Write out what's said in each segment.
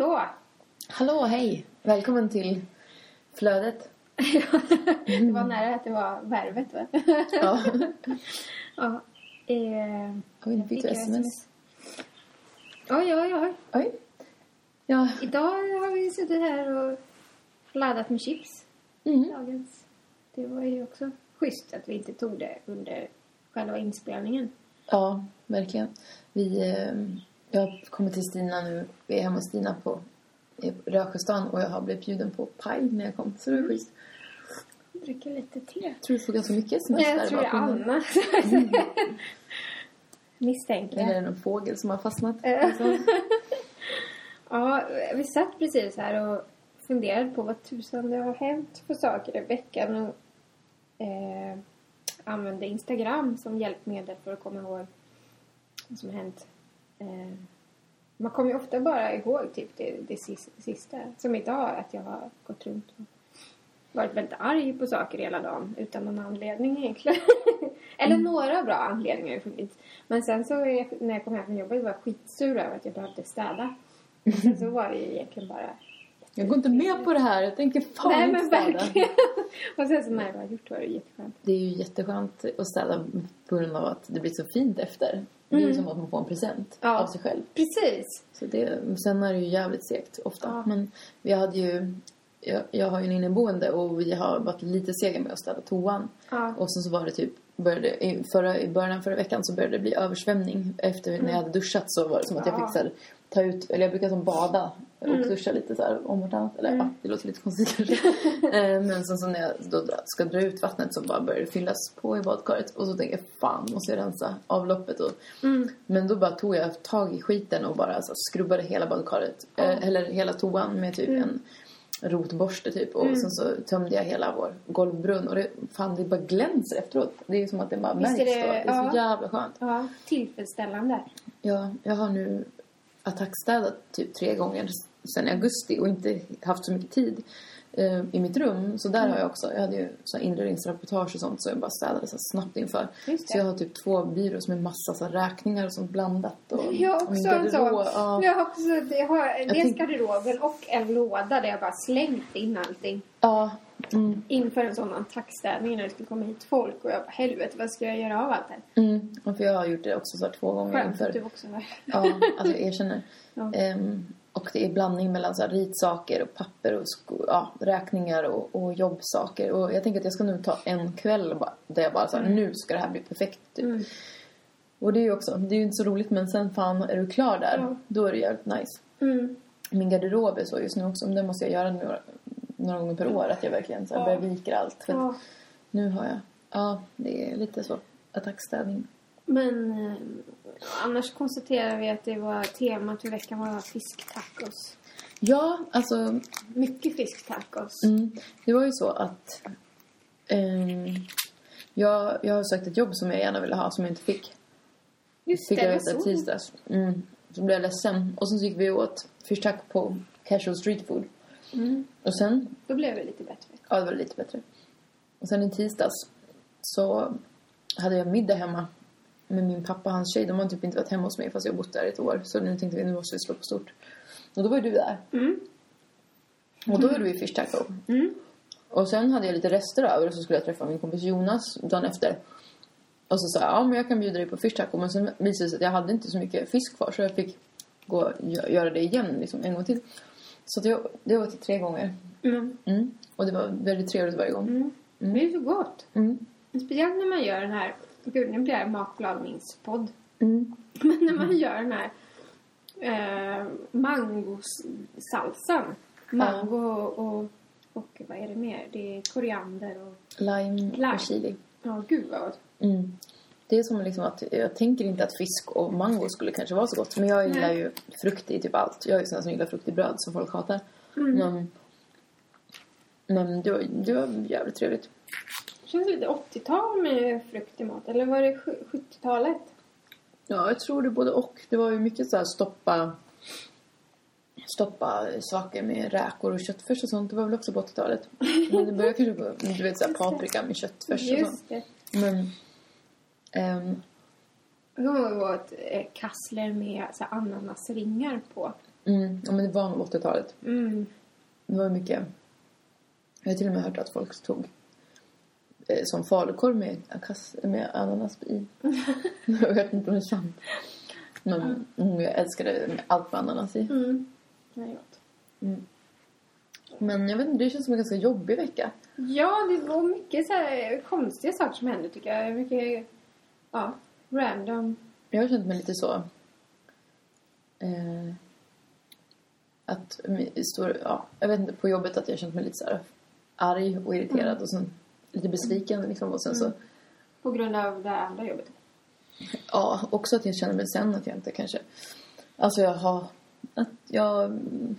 då! Hallå, hej! Välkommen till Flödet. det var nära att det var värvet, va? Ja. ja. Eh, Oj, fick du sms. oj, oj, oj. Oj. Ja. Idag har vi suttit här och laddat med chips. Mm. Dagens. Det var ju också schysst att vi inte tog det under själva inspelningen. ja, verkligen. Vi, eh, jag kommit till Stina nu. Vi är hemma hos Stina på Rösjöstan och jag har blivit bjuden på paj när jag kom. Så det är schysst. Dricka lite te. Jag tror du får ganska mycket sms Nej, där jag tror det är. Anna. Misstänker Eller är jag. det någon fågel som har fastnat? Alltså. Ja, vi satt precis här och funderade på vad tusan det har hänt för saker i veckan och eh, använde Instagram som hjälpmedel för att komma ihåg vad som hänt. Eh, man kommer ju ofta bara ihåg typ det, det sis- sista. Som idag, att jag har gått runt och varit väldigt arg på saker hela dagen utan någon anledning egentligen. Eller några bra anledningar funnits. Men sen så jag, när jag kom hem från jobbet var jag skitsur över att jag behövde städa. Och sen så var det ju egentligen bara... Jag går inte med på det här. Jag tänker fan Nej men städa. verkligen. och sen så när jag var gjort var det jätteskönt. Det är ju jätteskönt att städa på grund av att det blir så fint efter. Det är ju som att man får en present Ja. av sig själv. Precis. Så det, sen är det ju jävligt segt ofta. Ja. Men vi hade ju... Jag, jag har ju en inneboende och vi har varit lite sega med att städa toan. Ja. Och sen så var det typ... Började, i, förra, I början av förra veckan så började det bli översvämning. Efter när jag hade duschat så var det som att jag Mm. Ja. fick så här, ta ut... Eller jag brukar som bada och Mm. duscha lite så här om vartannat. Eller ja, det låter lite konstigt kanske. Eh, Men sen så när jag då ska dra ut vattnet så bara börjar det fyllas på i badkaret. Och så tänker jag fan måste jag rensa avloppet. Och, Mm. men då bara tog jag tag i skiten och bara så skrubbade hela badkaret. Eh, eller hela toan med typ Mm. en rotborste typ. Och sen så tömde jag hela vår golvbrunn. Och det, fan det bara glänser efteråt. Det är som att det bara Visst märks är det- då. Det är ja. så jävla skönt. Ja, tillfredsställande. Ja, jag har nu attackstädat typ tre gånger sedan i augusti och inte haft så mycket tid eh, i mitt rum. Så där har jag också, jag hade ju så här inredningsreportage och sånt så jag bara städade så snabbt inför. Så jag har typ två byrås med massa så räkningar och sånt blandat. Och Jag har också en sån. ja. Jag har också jag har dels tänk- garderoben och en låda där jag bara slängt in allting. Ja, mm, Inför en sån attackstädning när det skulle komma hit folk. Och jag bara, helvete vad ska jag göra av allt det här? mm. För jag har gjort det också så två gånger Skönt inför. du också har. Ja, alltså jag erkänner. Ja. Ehm, och det är blandning mellan så ritsaker och papper och sko- ja, räkningar och, och jobbsaker. Och jag tänker att jag ska nu ta en kväll bara, där jag bara så här, nu ska det här bli perfekt. Typ. Mm. Och det är ju också, det är ju inte så roligt men sen fan är du klar där, Ja. då är det jävligt nice. Mm. Min garderob är så just nu också, men det måste jag göra några, några gånger per år. Att jag verkligen så här, Ja. vika allt. För Ja. nu har jag, ja det är lite så, attackstädning. Men eh, annars konstaterar vi att det var temat för veckan var fisktacos. Ja, alltså Mycket fisktacos. Mm. Det var ju så att ehm, jag, jag har sökt ett jobb som jag gärna ville ha som jag inte fick. Just Fick det, jag veta i så. tisdags. Mm. Så blev jag ledsen. Och sen så gick vi åt fish taco på casual street food. Mm. Och sen, Då blev det lite bättre. ja det var lite bättre. Och sen i tisdags så hade jag middag hemma med min pappa och hans tjej. De har typ inte varit hemma hos mig fast jag har bott där ett år. Så nu tänkte vi nu måste vi slå på stort. Och då var ju du där. Mm. Och då gjorde vi fish taco. Mm. Och sen hade jag lite rester över och så skulle jag träffa min kompis Jonas dagen efter. Och så sa jag, ja men jag kan bjuda dig på fish taco. Men sen visade det sig att jag hade inte så mycket fisk kvar så jag fick gå och gö- göra det igen liksom en gång till. Så jag, det var till tre gånger. Mm. Mm. Och det var väldigt trevligt varje gång. Mm. Det är så gott. Mm. Speciellt när man gör den här, gud nu blir det matlagningspodd. Mm. Men när man gör den här eh, mangosalsan. Mango och, och vad är det mer? Det är koriander och... Lime, Lime. och chili. Ja, gud vad. Mm. Det är som liksom att jag tänker inte att fisk och mango skulle kanske vara så gott. Men jag gillar Nej. ju frukt i typ allt. Jag är ju sån som gillar frukt i bröd som folk hatar. Mm. Men, men det, var, det var jävligt trevligt. Känns lite 80-tal med frukt i mat. Eller var det sju- 70-talet? Ja, jag tror det både och. Det var ju mycket så här stoppa stoppa saker med räkor och köttfärs och sånt. Det var väl också på 80-talet. Men det började kanske på, du vet såhär paprika med köttfärs och sånt. Just det. Men, ehm, Jag kommer att eh, kassler med så här, ananasringar på. Mm, ja men det var nog 80-talet. Mm. Det var mycket... Jag har till och med hört att folk tog som falukorv med, med ananas i. jag vet inte om det är sant. Men mm, jag älskade med allt med ananas i. Mm. Det är gott. Men jag vet inte, det känns som en ganska jobbig vecka. Ja, det var mycket så här konstiga saker som hände tycker jag. Mycket, ja, random. Jag har känt mig lite så... Eh, att stor, ja, jag vet inte, på jobbet att jag har känt mig lite så här arg och irriterad och sen lite besviken liksom. Och sen så, På grund av det andra jobbet. ja, också att jag känner mig sen att jag inte kanske... Alltså jag har... Att jag mm,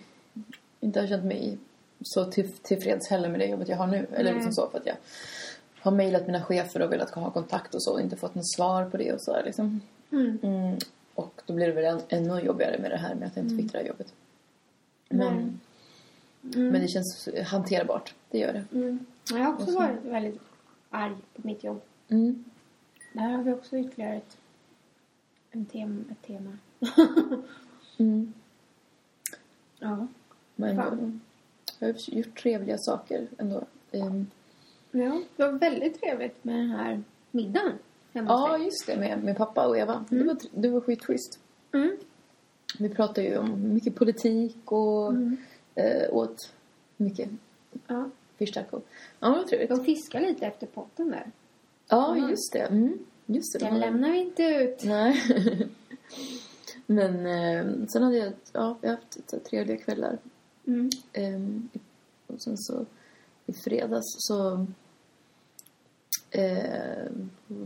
inte har känt mig så till, tillfreds heller med det jobbet jag har nu. Eller Nej. liksom så för att jag har mejlat mina chefer och velat ha kontakt och så och inte fått något svar på det och så där, liksom. Mm. Mm, och då blir det väl än, ännu jobbigare med det här med att jag inte fick det här jobbet. Men, Mm. men det känns hanterbart. Det gör det. Mm. Jag har också varit väldigt arg på mitt jobb. Mm. Där har vi också ytterligare ett, en tem, ett tema. Mm. ja. Men Fan. jag har gjort trevliga saker ändå. Ehm, ja. Det var väldigt trevligt med den här middagen ja, just det. Med, med pappa och Eva. Det var, det var skitschysst. Mm. Vi pratade ju om mycket politik och Mm. Eh, åt mycket Ja. fish taco. Ja, det var trevligt. De fiskar lite efter potten där. Ja, Mm. just det. Mm. Just det. Den de- lämnar vi inte ut. Nej. Men eh, sen hade jag, ja, jag haft lite trevliga kvällar. Mm. Ehm, och sen så i fredags så... Eh,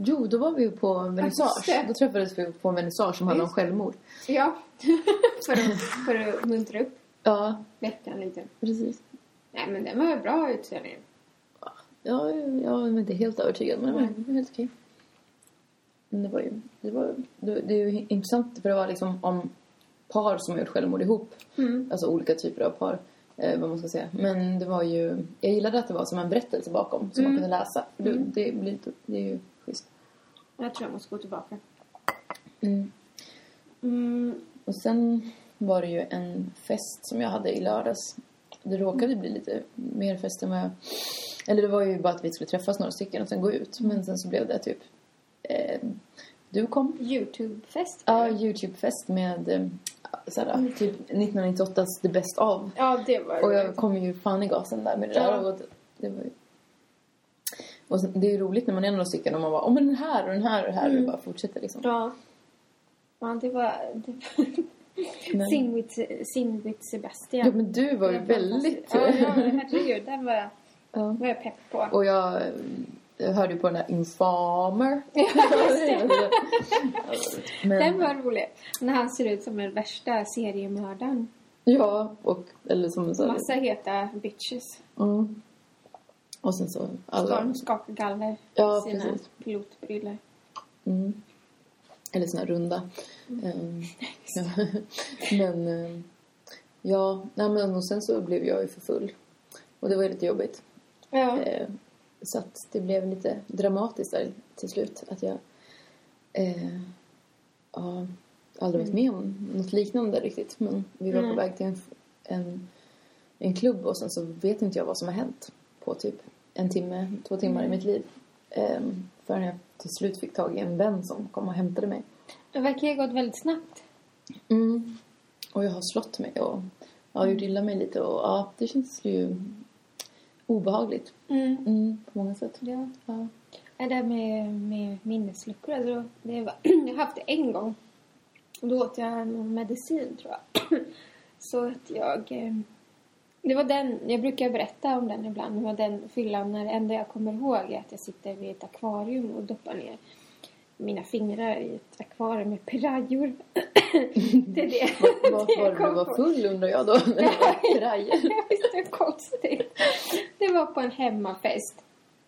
jo, då var vi ju på en vernissage. Då träffades vi på en vernissage som handlade om självmord. Ja. för, att, för att muntra upp Ja, veckan lite. precis. Nej, men den var ju bra utställningen. Ja, jag är inte helt övertygad, men det var, det var helt okej. Men det var ju... Det, var, det, är ju intressant, för det var liksom om par som har gjort självmord ihop. Mm. Alltså olika typer av par, eh, vad man ska säga. Men det var ju... Jag gillade att det var som en berättelse bakom, som man Mm. kunde läsa. Det, Mm. det, blir det är ju schysst. Jag tror jag måste gå tillbaka. Mm. Mm. Och sen var det ju en fest som jag hade i lördags. Det råkade bli lite mer fest än vad jag... Eller det var ju bara att vi skulle träffas några stycken och sen gå ut. Men sen så blev det typ... Eh, du kom. Youtube-fest. Ja, Youtube-fest med eh, såhär, typ 1998s The Best Of. Ja, det var Och jag kom ju fan i gasen där med det Ja. där. Och det, var ju... Och sen, det är ju roligt när man är några stycken och man bara, åh men den här och den här och den här och det bara fortsätter liksom. Ja. Ja, det var... Det... Men- Sing, with, Sing with Sebastian. Ja men du var ju väldigt... Ja, ja, herregud. Den var, Ja. var jag pepp på. Och jag, jag hörde ju på den där Infamer. Men, Den var rolig. När han ser ut som den värsta seriemördaren. Ja, och eller som sån... Massa heta bitches. Mm. Och sen så alla... de skaka galler Ja, sina precis. pilotbrillor. Mm. Eller såna här runda. Ehm, ja. men ehm, ja, nej, men och sen så blev jag ju för full. Och det var ju lite jobbigt. Ja. Eh, så att det blev lite dramatiskt där till slut. Att jag eh, ja, aldrig varit med om något liknande riktigt. Men vi var på Mm. väg till en, en, en klubb och sen så vet inte jag vad som har hänt på typ en timme, två timmar i mitt liv. Eh, förrän jag till slut fick tag i en vän som kom och hämtade mig. Det verkar ha gått väldigt snabbt. Mm. Och jag har slått mig och ja, gjort illa mig lite och ja, det känns ju obehagligt. Mm. Mm, på många sätt. Ja. Ja. Det där med, med minnesluckor, alltså, det var, jag har haft det en gång. Och Då åt jag någon medicin, tror jag. Så att jag... eh, Det var den, jag brukar berätta om den ibland. Det var den fyllan när det enda jag kommer ihåg är att jag sitter vid ett akvarium och doppar ner mina fingrar i ett akvarium med pirajor. det är det. Det var det kom du var full undrar jag då? Det var krajer. Jag visste hur konstigt. Det var på en hemmafest.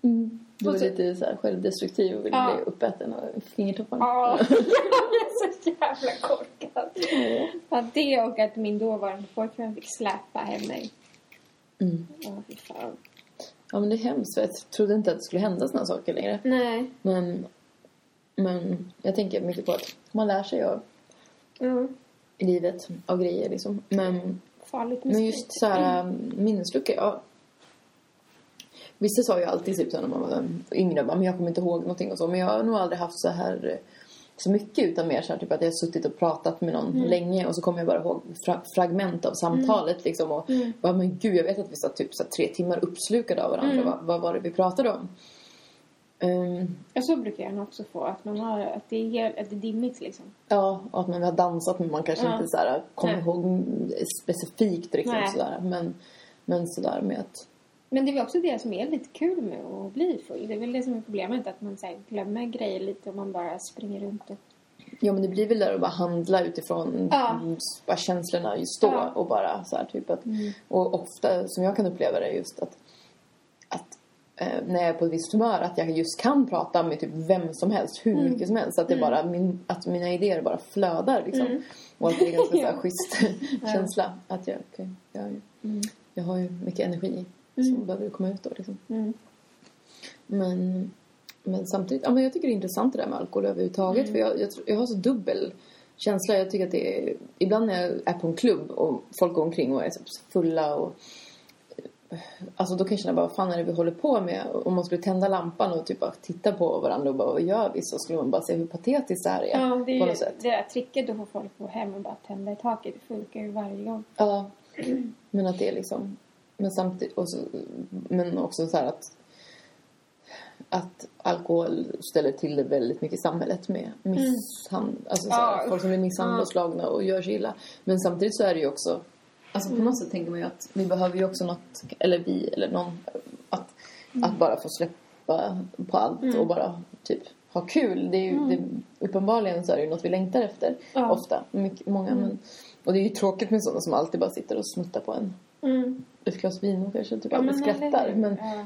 Mm. Du var så- lite så här självdestruktiv och ville Ja. bli uppäten av fingertopparna. Ja, jag blev så jävla korkad. Ja, det och att min dåvarande pojkvän fick släpa hem mig. Mm. Ja, fan. Ja men det är hemskt jag trodde inte att det skulle hända såna saker längre. Nej. Men, men jag tänker mycket på att man lär sig av i livet av grejer liksom. Men, Farligt men just så här um, minnesluckor, ja. Vissa sa ju alltid typ så när man var yngre, men jag kommer inte ihåg någonting och så. Men jag har nog aldrig haft så här eh, så mycket utan mer så här, typ att jag har suttit och pratat med någon Mm. länge och så kommer jag bara ihåg fra fragment av samtalet liksom och Mm. bara, men gud jag vet att vi satt typ så här, tre timmar uppslukade av varandra. Mm. Vad, vad var det vi pratade om? Ja, så brukar jag också få. Att, man har, att, det, är, att det är dimmigt liksom. Ja, och att man har dansat men man kanske Ja. inte så här, kommer Nej. ihåg specifikt liksom Nej. sådär. Men, men sådär med att... Men det är väl också det som är lite kul med att bli full. Det är väl det som är problemet. Att man så här, glömmer grejer lite och man bara springer runt och... Ja men det blir väl där att bara handla utifrån Ja. känslorna just då Ja. och bara så här typ att... Mm. Och ofta som jag kan uppleva det just att, när jag är på ett visst humör att jag just kan prata med typ vem som helst, hur Mm. mycket som helst. Att, det bara, min, att mina idéer bara flödar liksom. Mm. Och att det är ganska så här, Ja. schysst känsla. Att jag, okay, jag, Mm. jag har ju mycket energi Mm. som behöver komma ut då liksom. Mm. Men, men samtidigt, ja, men jag tycker det är intressant det där med alkohol överhuvudtaget. Mm. För jag, jag, jag har så dubbel känsla. Jag tycker att det är, ibland när jag är på en klubb och folk går omkring och är så fulla och Alltså då kan jag känna bara, vad fan är det vi håller på med? Om man skulle tända lampan och typ bara titta på varandra och bara, vad gör vi? Så skulle man bara se hur patetiskt det här är. Ja, det är på ju något sätt. det där tricket att få folk gå hem och bara tända i taket. Det funkar ju varje gång. Ja, men att det är liksom... Men samtidigt... Och så, men också så här att... Att alkohol ställer till det väldigt mycket i samhället med misshandel. Alltså så här, Mm. Ja. folk som blir misshandlade och slagna och gör sig illa. Men samtidigt så är det ju också... Alltså på något sätt tänker man ju att vi behöver ju också något, eller vi, eller någon, att, att bara få släppa på allt Mm. och bara typ ha kul. Det är ju, det, uppenbarligen så är det ju något vi längtar efter. Ja. Ofta. Mycket, många. Men, och det är ju tråkigt med sådana som alltid bara sitter och smuttar på en Mm. ett glas vin och kanske typ Ja, aldrig skrattar. Men, Ja.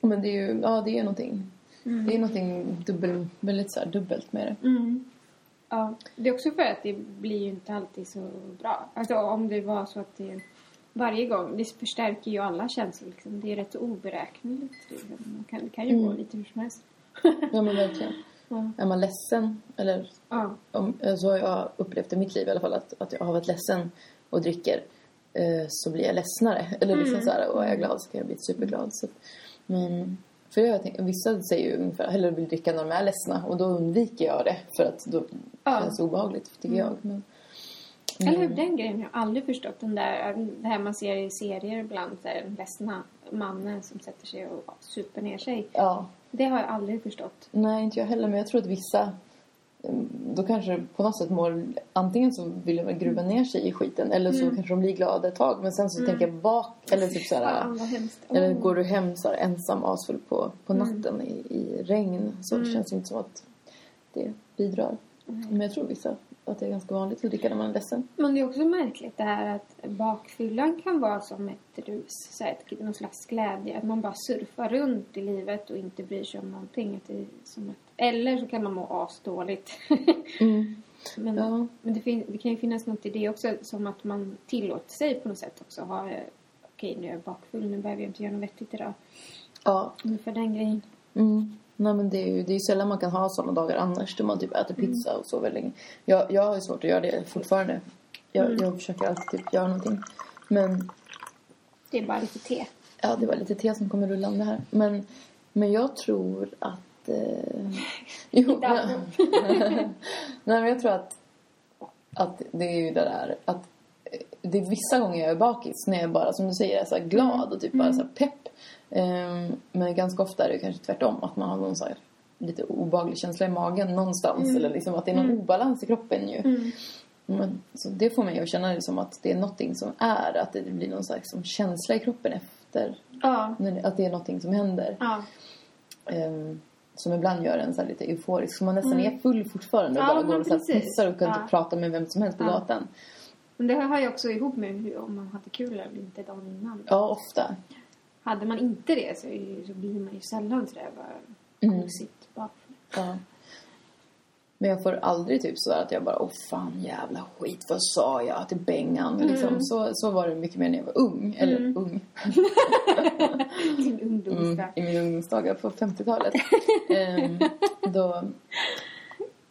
men det är ju, ja det är någonting. Mm. Det är någonting dubbel, väldigt så här dubbelt med det. Mm. Ja, det är också för att det blir ju inte alltid så bra. Alltså om det var så att det varje gång, det förstärker ju alla känslor liksom. Det är rätt oberäkneligt. Liksom. Man kan, det kan ju Mm. gå lite hur som helst. Ja men verkligen. Ja. Är man ledsen, eller Ja. om, så har jag upplevt i mitt liv i alla fall att, att jag har varit ledsen och dricker eh, så blir jag ledsnare. Eller liksom Mm. så här, och är jag glad så kan jag bli superglad. Så, men för jag tänker, vissa säger ju ungefär hellre vill dricka när de är ledsna och då undviker jag det för att då Ja. känns det obehagligt tycker Mm. jag. Men, Eller hur? Den grejen har jag aldrig förstått. Den där, det här man ser i serier ibland. Den ledsna mannen som sätter sig och super ner sig. Ja, Det har jag aldrig förstått. nej inte jag heller men jag tror att vissa då kanske på något sätt mår antingen så vill de gruva ner sig i skiten eller så Mm. kanske de blir glada ett tag men sen så Mm. tänker jag bak eller typ så här, hemskt. Eller går du hem så här ensam asfull på, på Mm. natten i, i regn så Mm. känns det inte som att det bidrar. Men jag tror vissa att det är ganska vanligt att dricka när man är ledsen. Men det är också märkligt det här att bakfyllan kan vara som ett rus. Så här, ett, någon slags glädje. Att man bara surfar runt i livet och inte bryr sig om någonting. Att det som ett, eller så kan man må asdåligt. men Ja. men det, det kan ju finnas något i det också. Som att man tillåter sig på något sätt också ha eh, Okej, nu är jag bakfull. Nu behöver jag inte göra något vettigt idag. Ja. Ungefär den grejen. Mm. Nej men det är ju det är sällan man kan ha sådana dagar annars då man typ äter pizza och så väldigt länge. Jag, jag har svårt att göra det fortfarande. Jag, Mm. jag försöker alltid typ göra någonting. Men Det är bara lite te. Ja, det var lite te som kommer rullande här. Men, men jag tror att... Eh, jo, alls. Nej, men jag tror att, att det är ju det där att eh, det är vissa gånger jag är bakis när jag bara, som du säger, är så glad och typ bara så här pepp. Ehm, men ganska ofta är det kanske tvärtom, att man har någon så här lite obehaglig känsla i magen någonstans. Mm. Eller liksom att det är någon Mm. obalans i kroppen ju. Mm. Men, så det får mig att känna det som att det är någonting som är, att det blir någon slags som känsla i kroppen efter Ja. att det är någonting som händer. Ja. Ehm, som ibland gör en så lite euforisk. Så man nästan Mm. är full fortfarande och Ja, bara går och så pissar och kan Ja. inte prata med vem som helst på Ja. gatan. Men det hör ju också ihop med om man hade kul eller inte dagen innan. Ja, ofta. Hade man inte det så, är så blir man ju sällan sådär bara Mm. gosigt. Ja. Men jag får aldrig typ så att jag bara, åh fan jävla skit, vad sa jag till Bengan? Liksom, så, så var det mycket mer när jag var ung. Eller Mm. ung. Mm. I mina ungdomsdagar på 50-talet. Ehm, då...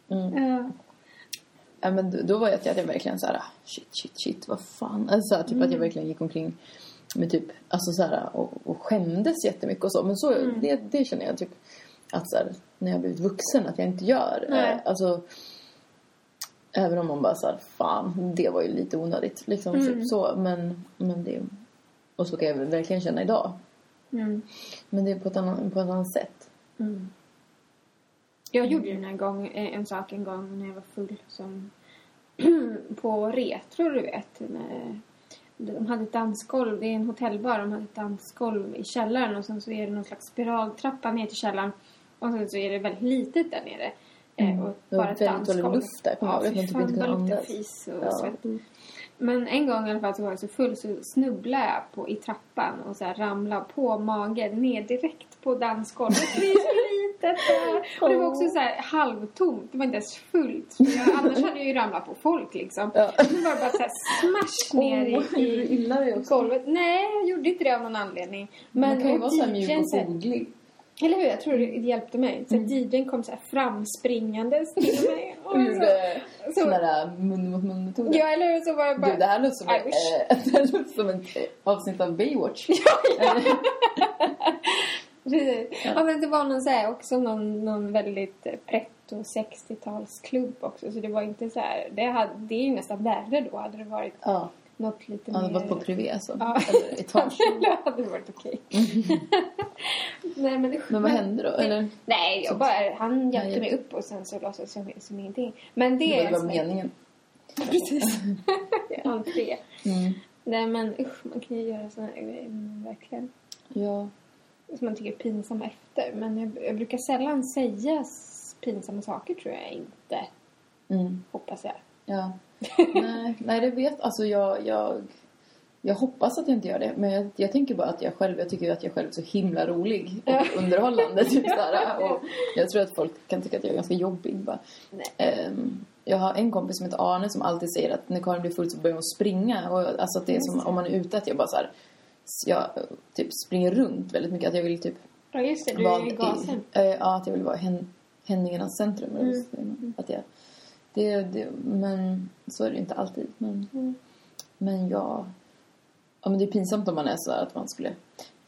Mm. Ja. ja, men då- då var jag jag verkligen så här, shit, shit, shit, vad fan. Alltså, typ att jag verkligen gick omkring med typ, alltså så här, och, och skämdes jättemycket och så. Men så, det, det känner jag typ att så här, när jag blivit vuxen att jag inte gör. Nej. Eh, Alltså, även om man bara så här, fan, det var ju lite onödigt. Liksom, typ så. Men, men det, och så kan jag verkligen känna idag. Mm. Men det är på ett annat, på ett annat sätt. Mm. Jag gjorde ju en, gång, eh, en sak en gång när jag var full som på Retro, du vet. När de hade ett dansgolv, det är en hotellbar, de hade ett dansgolv i källaren och sen så är det någon slags spiraltrappa ner till källaren och sen så är det väldigt litet där nere. Eh, och Det var bara ett väldigt dålig luft där, kommer jag Ja, ihåg, man typ fan, inte kunde bara andas. fis och Ja. svett. Men en gång i alla fall så var jag så full så snubblade jag på, i trappan och så här ramlade på magen ner direkt på dansgolvet. Det är så litet. Och det var också så här halvtomt. Det var inte ens fullt. Jag, annars hade jag ju ramlat på folk liksom. Ja. Nu var det bara så här smash ner du i, i golvet. Nej, jag gjorde inte det av någon anledning. Men Man kan ju vara så här mjuk och foglig. Eller hur? Jag tror det hjälpte mig. Så DJn kom så här framspringandes till mig. Och så- sån där mun mot mun metoden. Ja, eller hur? Så var det bara... Du, det här låter som, eh, det här låter som eh, avsnitt av Baywatch. Precis. Ja. men det var någon så här, också någon, någon väldigt eh, pretto 60-talsklubb också. Så det var inte så här, det, hade, det är ju nästan värre då. Hade det varit ja, något lite han mer... hade varit på privé alltså. Ja. Eller etage. det hade varit okej. Nej men. Men vad hände då? Eller? Nej, jag bara, han hjälpte hjälpte. mig upp och sen så låtsades jag som ingenting. Men det, Det var, det var så- meningen. Precis. Entré. Mm. Nej men usch, man kan ju göra såna här grejer, verkligen. Ja. som man tycker är pinsamma efter. Men jag, jag brukar sällan säga pinsamma saker tror jag inte. Mm. Hoppas jag. Ja. Nej, nej, det vet... Alltså jag, jag... Jag hoppas att jag inte gör det. Men jag, jag tänker bara att jag själv... Jag tycker att jag själv är så himla rolig och underhållande. Typ såhär. Och jag tror att folk kan tycka att jag är ganska jobbig. Bara. Ehm, jag har en kompis som heter Arne som alltid säger att när Karin blir full så börjar hon springa. Och alltså att det är som om man är ute att jag bara så här, jag typ springer runt väldigt mycket. Att jag vill typ Ja just det, du är i gasen. eh, ja, att jag vill vara hen, Henningarnas centrum. man? Att jag, det, det, men så är det inte alltid. Men, Mm. men jag... Ja, men det är pinsamt om man är så att man skulle...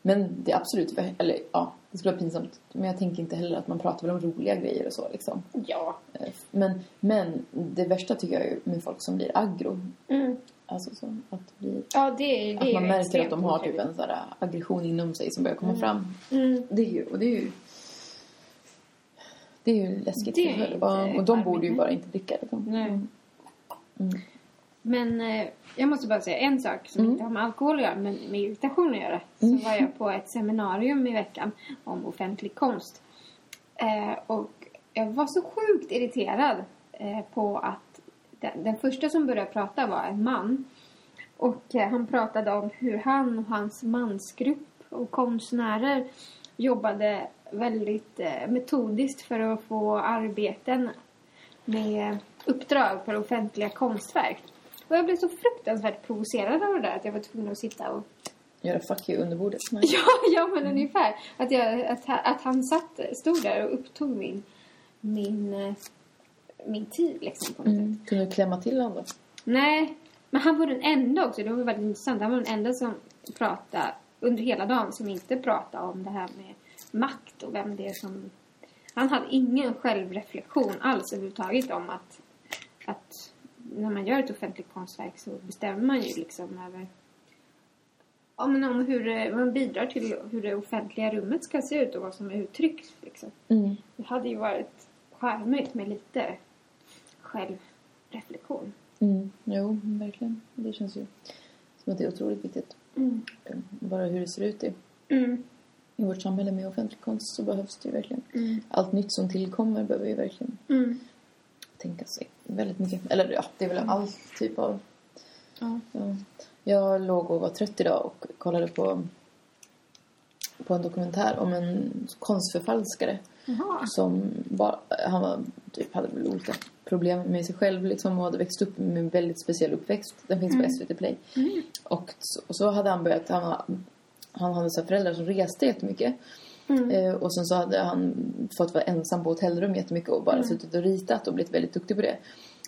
Men det är absolut... Eller ja, det skulle vara pinsamt. Men jag tänker inte heller att man pratar väl om roliga grejer och så liksom. Ja. Eh, Men, men det värsta tycker jag är med folk som blir aggro. Mm. Alltså så att, bli, Ja, det det att man märker att de har typ en sån här aggression inom sig som börjar komma fram. Mm. Det är ju, och det är ju... Det är ju läskigt. Det för- ja, och de borde ju bara inte dricka. Liksom. Mm. Mm. Men eh, jag måste bara säga en sak som Mm. inte har med alkohol att göra men med irritation att göra. Så var jag på ett seminarium i veckan om offentlig konst. Eh, och jag var så sjukt irriterad eh, på att den, den första som började prata var en man. Och eh, han pratade om hur han och hans mansgrupp och konstnärer jobbade väldigt eh, metodiskt för att få arbeten med uppdrag för offentliga konstverk. Och jag blev så fruktansvärt provocerad av det där att jag var tvungen att sitta och... Göra fuck you under bordet. Nej. Ja, ja men ungefär. Att, jag, att, att han satt, stod där och upptog min, min, eh, min tid liksom på något sätt. Mm. Kunde du klämma till honom då? Nej, men han var den enda också. Det var väldigt intressant. Han var den enda som pratade under hela dagen som inte pratade om det här med makt och vem det är som... Han hade ingen självreflektion alls överhuvudtaget om att, att när man gör ett offentligt konstverk så bestämmer man ju liksom över ja, men om hur man bidrar till hur det offentliga rummet ska se ut och vad som är uttryckt. Liksom. Mm. Det hade ju varit charmigt med lite självreflektion. Mm. Jo, verkligen. Det känns ju som att det är otroligt viktigt. Mm. Bara hur det ser ut i, Mm. I vårt samhälle med offentlig konst så behövs det ju verkligen. Mm. Allt nytt som tillkommer behöver ju verkligen Mm. tänka sig väldigt mycket. Eller ja, det är väl all typ av... Ja. Ja. Jag låg och var trött idag och kollade på, på en dokumentär om en konstförfalskare Jaha. som bara, han var, typ, hade väl olika problem med sig själv liksom och hade växt upp med en väldigt speciell uppväxt. Den finns på SVT Play. Och, så, och så hade han börjat, han, var- han hade så föräldrar som reste jättemycket. Mm. Eh, och sen så hade han fått vara ensam på hotellrum jättemycket och bara suttit och ritat och blivit väldigt duktig på det.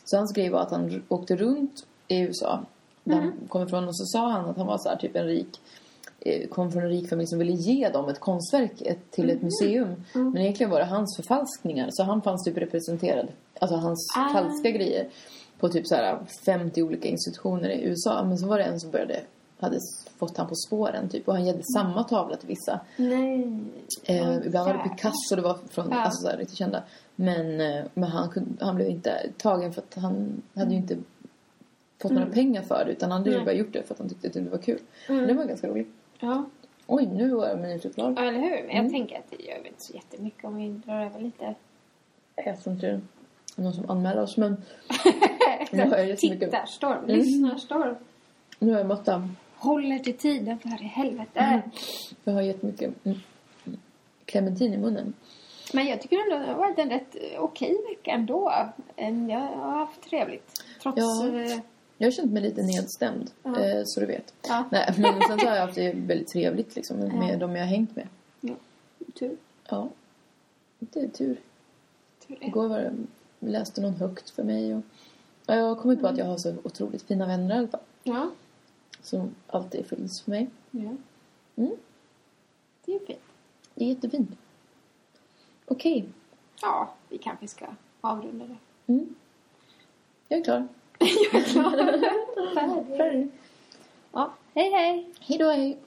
Så hans grej var att han åkte runt i USA. Där Mm. han kom ifrån. Och så sa han att han var så här, typ en rik eh, kom från en rik familj som ville ge dem ett konstverk ett, till Mm. ett museum. Men egentligen var det hans förfalskningar. Så han fanns typ representerad, alltså hans Ah. falska grejer på typ så här 50 olika institutioner i USA. Men så var det en som började, hade fått han på spåren typ. Och han Mm. gav samma tavla till vissa. Nej. Eh, ibland var det. Picasso, det var från Ja. alltså, så här, riktigt kända. Men, eh, men han, kunde, han blev inte tagen för att han hade ju inte fått några pengar för det. Utan han hade ju Mm. Bara gjort det för att han tyckte att det var kul. Mm. Men det var ganska roligt. Ja. Oj, nu var minuten klar. Ja, eller hur? Men jag Mm. tänker att det gör väl inte så jättemycket om vi drar över lite. Jag tror inte det är någon som anmäler oss. Men. Tittarstorm, Mm. lyssnarstorm. Nu har jag matta. Håller till tiden för i helvete. Mm. Jag har jättemycket mm, mm, clementin i munnen. Men jag tycker ändå det har varit en rätt okej vecka ändå. Jag har haft trevligt. Trots... Ja. eh, Jag har känt mig lite nedstämd. Ja. Eh, så du vet. Ja. Nej, men sen så har jag haft det väldigt trevligt liksom, med Ja. de jag har hängt med. ja. Tur. Ja, det är tur. Tur det. Igår var det, läste någon högt för mig. Och, jag har kommit på att jag har så otroligt fina vänner i alla fall. Ja. Som alltid finns för mig. ja. Mm. Det är fint. Det är jättefint. Okej. Ja, vi kanske ska avrunda det. Mm. Jag är klar. Färdig. Färdig. Ja, hej hej! Hej då, hej.